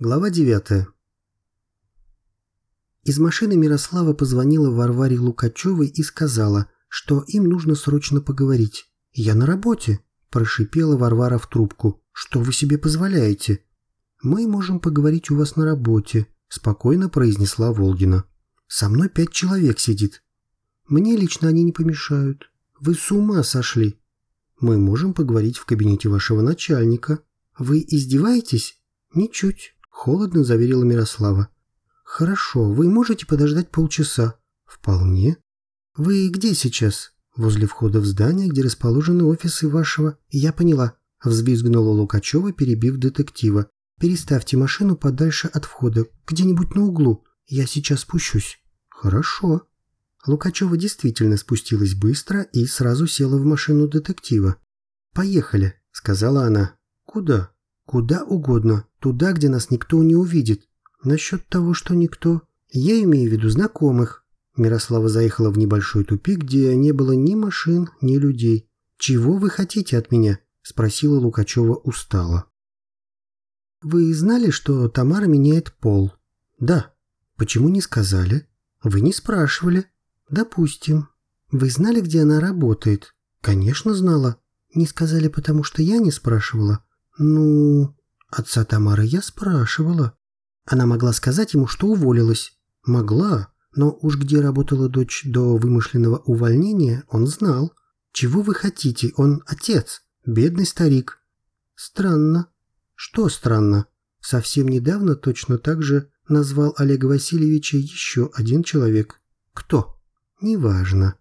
Глава 9. Из машины Мирослава позвонила Варваре Лукачевой и сказала, что им нужно срочно поговорить. «Я на работе», – прошипела Варвара в трубку. «Что вы себе позволяете?» «Мы можем поговорить у вас на работе», – спокойно произнесла Волгина. «Со мной пять человек сидит. Мне лично они не помешают. Вы с ума сошли. Мы можем поговорить в кабинете вашего начальника. Вы издеваетесь? Ничуть. Холодно заверила Мирослава. Хорошо, вы можете подождать полчаса. Вполне. Вы где сейчас? Возле входа в здание, где расположены офисы вашего. Я поняла. Взвизгнула Лукачева, перебив детектива. Переставьте машину подальше от входа, где-нибудь на углу. Я сейчас спущусь. Хорошо. Лукачева действительно спустилась быстро и сразу села в машину детектива. «Поехали», — сказала она. «Куда?» Куда угодно, туда, где нас никто не увидит. Насчет того, что никто... Я имею в виду знакомых. Мирослава заехала в небольшой тупик, где не было ни машин, ни людей. «Чего вы хотите от меня?» – спросила Лукачева устало. «Вы знали, что Тамара меняет пол?» «Да». «Почему не сказали?» «Вы не спрашивали». «Допустим». «Вы знали, где она работает?» «Конечно знала». «Не сказали, потому что я не спрашивала?» «Ну...» Отца Тамары я спрашивала. Она могла сказать ему, что уволилась. Могла, но уж где работала дочь до вымышленного увольнения, он знал. Чего вы хотите? Он отец, бедный старик. Странно. Что странно? Совсем недавно точно так же назвал Олега Васильевича еще один человек. Кто? Неважно.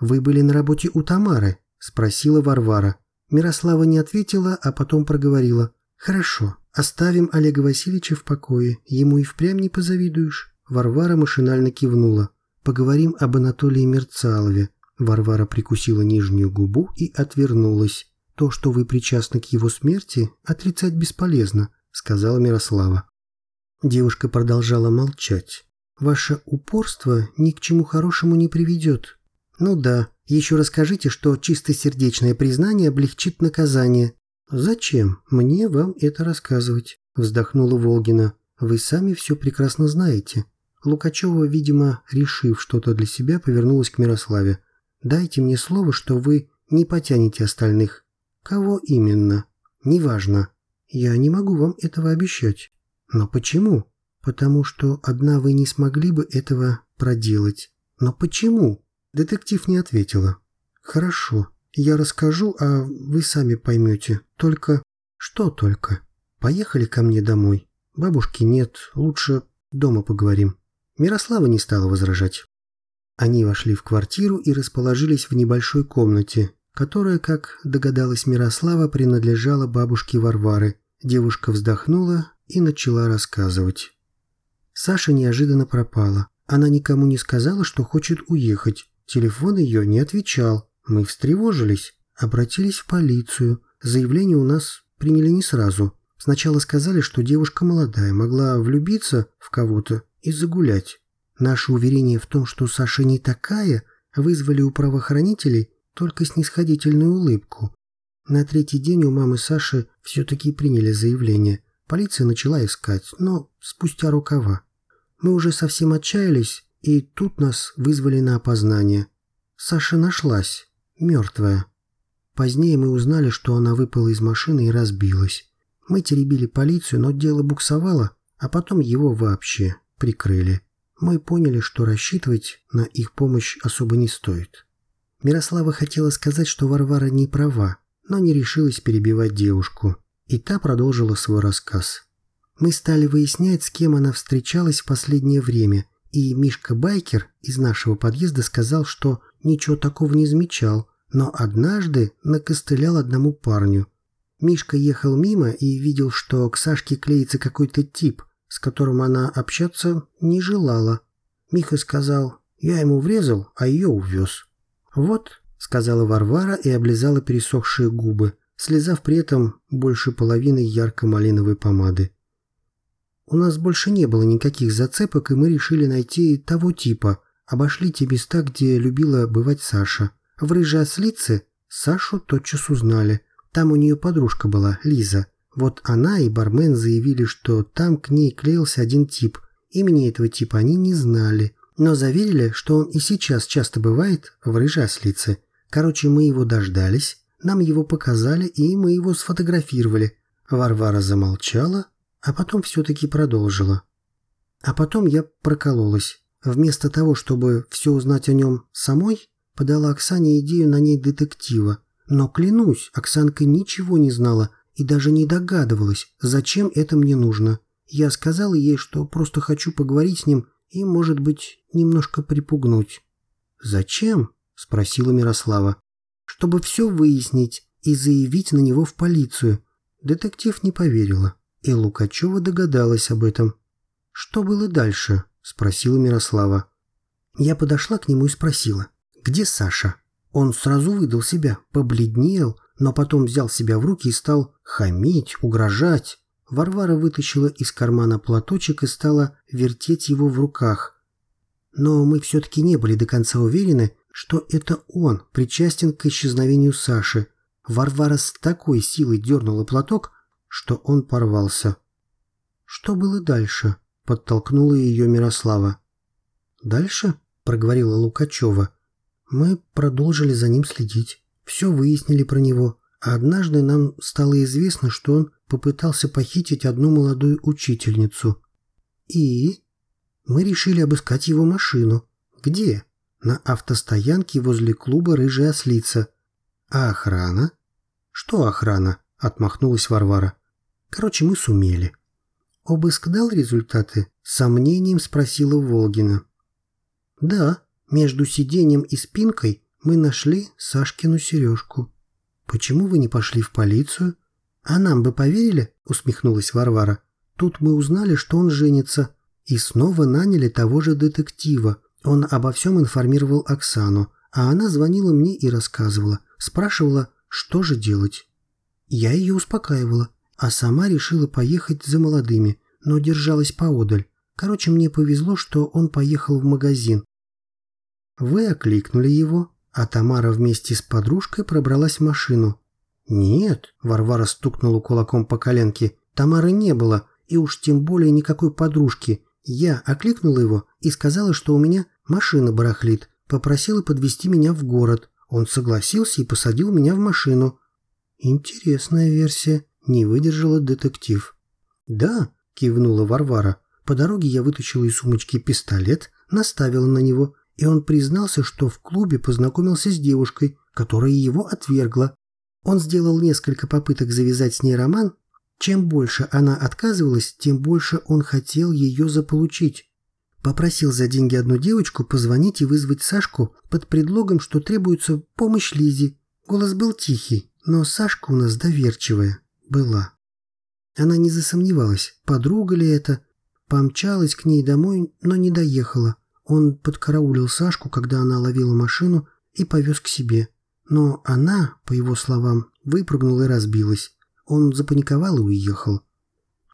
Вы были на работе у Тамары? Спросила Варвара. Мирослава не ответила, а потом проговорила. «Хорошо, оставим Олега Васильевича в покое, ему и впрямь не позавидуешь». Варвара машинально кивнула. «Поговорим об Анатолии Мерцалове». Варвара прикусила нижнюю губу и отвернулась. «То, что вы причастны к его смерти, отрицать бесполезно», — сказала Мирослава. Девушка продолжала молчать. «Ваше упорство ни к чему хорошему не приведет. Ну да, еще расскажите, что чистосердечное признание облегчит наказание. Зачем мне вам это рассказывать? Вздохнула Волгина. Вы сами все прекрасно знаете. Лукачева, видимо, решив что-то для себя, повернулась к Мирославе. Дайте мне слово, что вы не потянете остальных. Кого именно? Неважно. Я не могу вам этого обещать. Но почему? Потому что одна вы не смогли бы этого проделать. Но почему? Детектив не ответила. «Хорошо, я расскажу, а вы сами поймете. Только...» «Что только?» «Поехали ко мне домой. Бабушки нет, лучше дома поговорим». Мирослава не стала возражать. Они вошли в квартиру и расположились в небольшой комнате, которая, как догадалась Мирослава, принадлежала бабушке Варвары. Девушка вздохнула и начала рассказывать. Саша неожиданно пропала. Она никому не сказала, что хочет уехать. Телефон ее не отвечал. Мы встревожились, обратились в полицию. Заявление у нас приняли не сразу. Сначала сказали, что девушка молодая, могла влюбиться в кого-то и загулять. Наше уверение в том, что Саша не такая, вызвали у правоохранителей только снисходительную улыбку. На третий день у мамы Саши все-таки приняли заявление. Полиция начала искать, но спустя рукава. Мы уже совсем отчаялись и тут нас вызвали на опознание. Саша нашлась, мертвая. Позднее мы узнали, что она выпала из машины и разбилась. Мы теребили полицию, но дело буксовало, а потом его вообще прикрыли. Мы поняли, что рассчитывать на их помощь особо не стоит. Мирослава хотела сказать, что Варвара не права, но не решилась перебивать девушку. И та продолжила свой рассказ. Мы стали выяснять, с кем она встречалась в последнее время – и Мишка Байкер из нашего подъезда сказал, что ничего такого не замечал, но однажды накостылял одному парню. Мишка ехал мимо и видел, что к Сашке клеится какой-то тип, с которым она общаться не желала. Миха сказал, я ему врезал, а ее увез. «Вот», — сказала Варвара и облизала пересохшие губы, слезав при этом больше половины ярко-малиновой помады. У нас больше не было никаких зацепок, и мы решили найти того типа. Обошли те места, где любила бывать Саша. В рыжей ослице Сашу тотчас узнали. Там у нее подружка была, Лиза. Вот она и бармен заявили, что там к ней клеился один тип. Имени этого типа они не знали, но заверили, что он и сейчас часто бывает в рыжей ослице. Короче, мы его дождались, нам его показали, и мы его сфотографировали. Варвара замолчала, а потом все-таки продолжила. А потом я прокололась. Вместо того, чтобы все узнать о нем самой, подала Оксане идею на ней детектива. Но клянусь, Оксанка ничего не знала и даже не догадывалась, зачем это мне нужно. Я сказала ей, что просто хочу поговорить с ним и, может быть, немножко припугнуть. «Зачем?» – спросила Мирослава. «Чтобы все выяснить и заявить на него в полицию». Детектив не поверила, и Лукачева догадалась об этом. «Что было дальше?» – спросила Мирослава. Я подошла к нему и спросила, «Где Саша?» Он сразу выдал себя, побледнел, но потом взял себя в руки и стал хамить, угрожать. Варвара вытащила из кармана платочек и стала вертеть его в руках. Но мы все-таки не были до конца уверены, что это он причастен к исчезновению Саши. Варвара с такой силой дернула платок, что он порвался. «Что было дальше?» — подтолкнула ее Мирослава. «Дальше?» — проговорила Лукачева. «Мы продолжили за ним следить. Все выяснили про него. А однажды нам стало известно, что он попытался похитить одну молодую учительницу. И мы решили обыскать его машину. Где? На автостоянке возле клуба «Рыжая ослица». А охрана? Что охрана? Отмахнулась Варвара. Короче, мы сумели. Обыск дал результаты? С сомнением спросила Волгина. Да, между сиденьем и спинкой мы нашли Сашкину сережку. Почему вы не пошли в полицию? А нам бы поверили? Усмехнулась Варвара. Тут мы узнали, что он женится. И снова наняли того же детектива. Он обо всем информировал Оксану, а она звонила мне и рассказывала. Спрашивала, что же делать. Я ее успокаивала, а сама решила поехать за молодыми, но держалась поодаль. Короче, мне повезло, что он поехал в магазин. Вы окликнули его, а Тамара вместе с подружкой пробралась в машину. «Нет», — Варвара стукнула кулаком по коленке, — «Тамары не было, и уж тем более никакой подружки. Я окликнула его и сказала, что у меня машина барахлит, попросила подвезти меня в город. Он согласился и посадил меня в машину». «Интересная версия», — не выдержала детектив. «Да», — кивнула Варвара. «По дороге я вытащила из сумочки пистолет, наставила на него и он признался, что в клубе познакомился с девушкой, которая его отвергла. Он сделал несколько попыток завязать с ней роман. Чем больше она отказывалась, тем больше он хотел ее заполучить. Попросил за деньги одну девочку позвонить и вызвать Сашку под предлогом, что требуется помощь Лизе. Голос был тихий, но Сашка у нас доверчивая была. Она не засомневалась, подруга ли это. Помчалась к ней домой, но не доехала. Он подкараулил Сашку, когда она ловила машину, и повез к себе. Но она, по его словам, выпрыгнула и разбилась. Он запаниковал и уехал.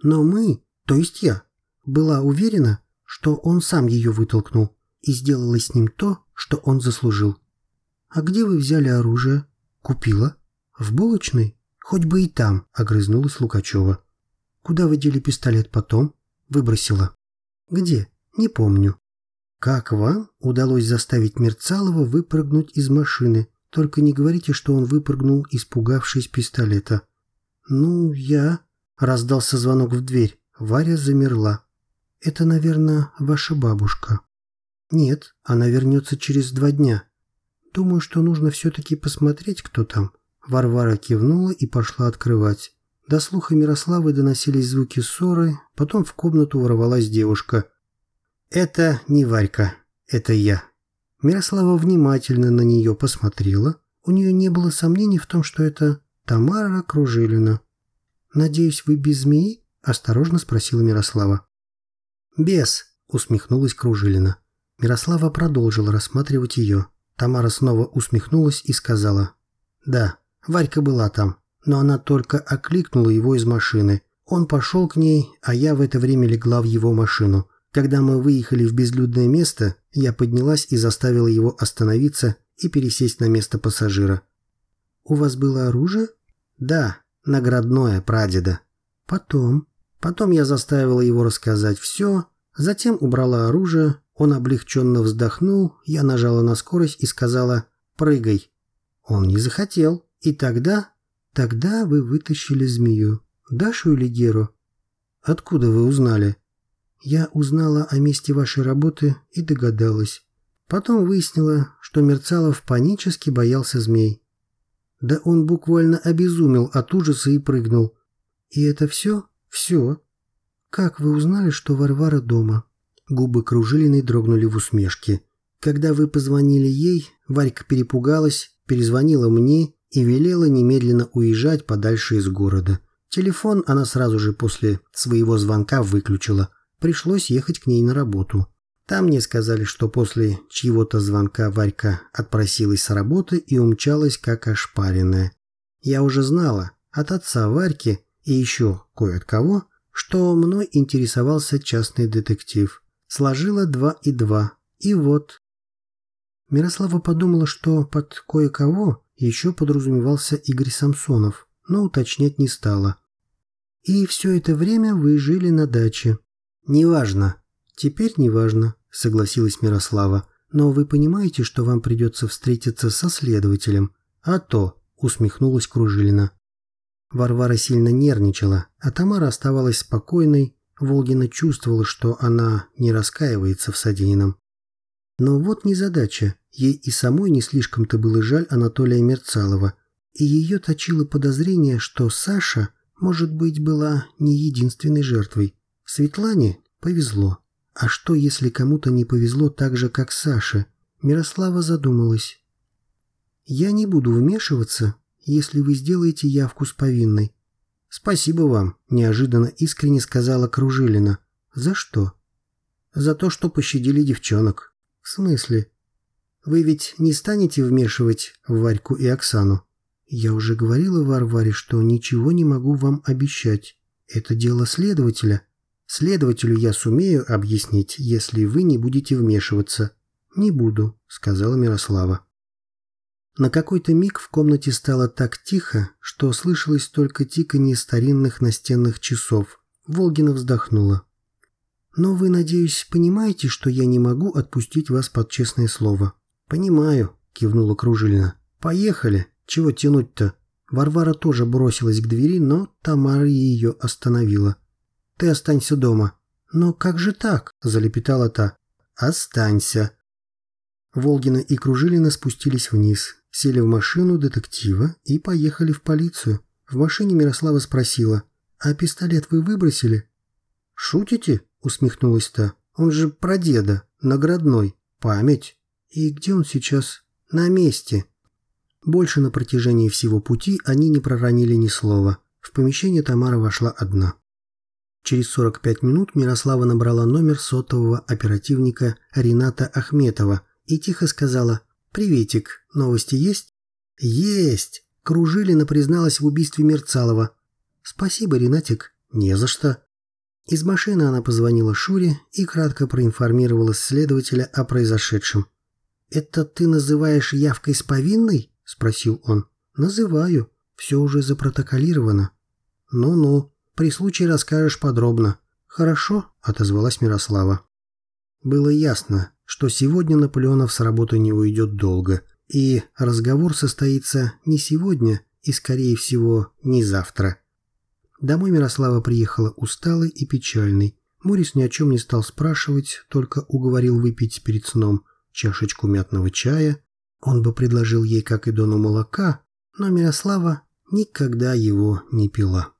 Но мы, то есть я, была уверена, что он сам ее вытолкнул и сделала с ним то, что он заслужил. «А где вы взяли оружие?» «Купила». «В булочной?» «Хоть бы и там», — огрызнулась Лукачева. «Куда вы дели пистолет потом?» «Выбросила». «Где?» «Не помню». «Как вам удалось заставить Мерцалова выпрыгнуть из машины? Только не говорите, что он выпрыгнул, испугавшись пистолета». «Ну, я...» — раздался звонок в дверь. Варя замерла. «Это, наверное, ваша бабушка». «Нет, она вернется через два дня. Думаю, что нужно все-таки посмотреть, кто там». Варвара кивнула и пошла открывать. До слуха Мирославы доносились звуки ссоры, потом в комнату ворвалась девушка. «Это не Варька, это я». Мирослава внимательно на нее посмотрела. У нее не было сомнений в том, что это Тамара Кружилина. «Надеюсь, вы без змеи?» – осторожно спросила Мирослава. «Без», – усмехнулась Кружилина. Мирослава продолжила рассматривать ее. Тамара снова усмехнулась и сказала. «Да, Варька была там, но она только окликнула его из машины. Он пошел к ней, а я в это время легла в его машину. Когда мы выехали в безлюдное место, я поднялась и заставила его остановиться и пересесть на место пассажира. «У вас было оружие?» «Да, наградное, прадеда. Потом. Потом я заставила его рассказать все, затем убрала оружие, он облегченно вздохнул, я нажала на скорость и сказала «прыгай». Он не захотел, и тогда... Тогда вы вытащили змею. Дашу или Геру? Откуда вы узнали? Я узнала о месте вашей работы и догадалась. Потом выяснила, что Мерцалов панически боялся змей. Да он буквально обезумел от ужаса и прыгнул. И это все? Все. Как вы узнали, что Варвара дома? Губы Кружилиной дрогнули в усмешке. Когда вы позвонили ей, Варька перепугалась, перезвонила мне и велела немедленно уезжать подальше из города. Телефон она сразу же после своего звонка выключила. Пришлось ехать к ней на работу. Там мне сказали, что после чьего-то звонка Варька отпросилась с работы и умчалась как ошпаренная. Я уже знала от отца Варьки и еще кое от кого, что мной интересовался частный детектив. Сложила два и два. И вот. Мирослава подумала, что под кое-кого еще подразумевался Игорь Самсонов, но уточнять не стала. И все это время вы жили на даче. Неважно. Теперь неважно, согласилась Мирослава. Но вы понимаете, что вам придется встретиться со следователем. А то, усмехнулась Кружилина. Варвара сильно нервничала, а Тамара оставалась спокойной. Волгина чувствовала, что она не раскаивается в содеянном. Но вот незадача. Ей и самой не слишком-то было жаль Анатолия Мерцалова, и ее точило подозрение, что Саша, может быть, была не единственной жертвой. Светлане повезло. А что, если кому-то не повезло так же, как Саше? Мирослава задумалась. «Я не буду вмешиваться, если вы сделаете явку с повинной». «Спасибо вам», – неожиданно искренне сказала Кружилина. «За что?» «За то, что пощадили девчонок». «В смысле?» Вы ведь не станете вмешивать Варьку и Оксану? Я уже говорила Варваре, что ничего не могу вам обещать. Это дело следователя. Следователю я сумею объяснить, если вы не будете вмешиваться. Не буду, сказала Мирослава. На какой-то миг в комнате стало так тихо, что слышалось только тиканье старинных настенных часов. Волгина вздохнула. «Но вы, надеюсь, понимаете, что я не могу отпустить вас под честное слово. «Понимаю», — кивнула Кружилина. «Поехали. Чего тянуть-то?» Варвара тоже бросилась к двери, но Тамара ее остановила. «Ты останься дома». «Но как же так?» – залепетала та. «Останься». Волгина и Кружилина спустились вниз, сели в машину детектива и поехали в полицию. В машине Мирослава спросила, «А пистолет вы выбросили?» «Шутите?» – усмехнулась та. «Он же про деда, наградной. Память». И где он сейчас? На месте. Больше на протяжении всего пути они не проронили ни слова. В помещение Тамара вошла одна. Через 45 минут Мирослава набрала номер сотового оперативника Рената Ахметова и тихо сказала «Приветик, новости есть?» «Есть!» Кружилина призналась в убийстве Мерцалова. «Спасибо, Ренатик. Не за что». Из машины она позвонила Шуре и кратко проинформировала следователя о произошедшем. «Это ты называешь явкой с повинной?» – спросил он. «Называю. Все уже запротоколировано». «Ну-ну, при случае расскажешь подробно». «Хорошо», – отозвалась Мирослава. Было ясно, что сегодня Наполеонов с работы не уйдет долго, и разговор состоится не сегодня и, скорее всего, не завтра. Домой Мирослава приехала усталой и печальной. Морис ни о чем не стал спрашивать, только уговорил выпить перед сном – чашечку мятного чая, он бы предложил ей, как и Дону, молока, но Мирослава никогда его не пила.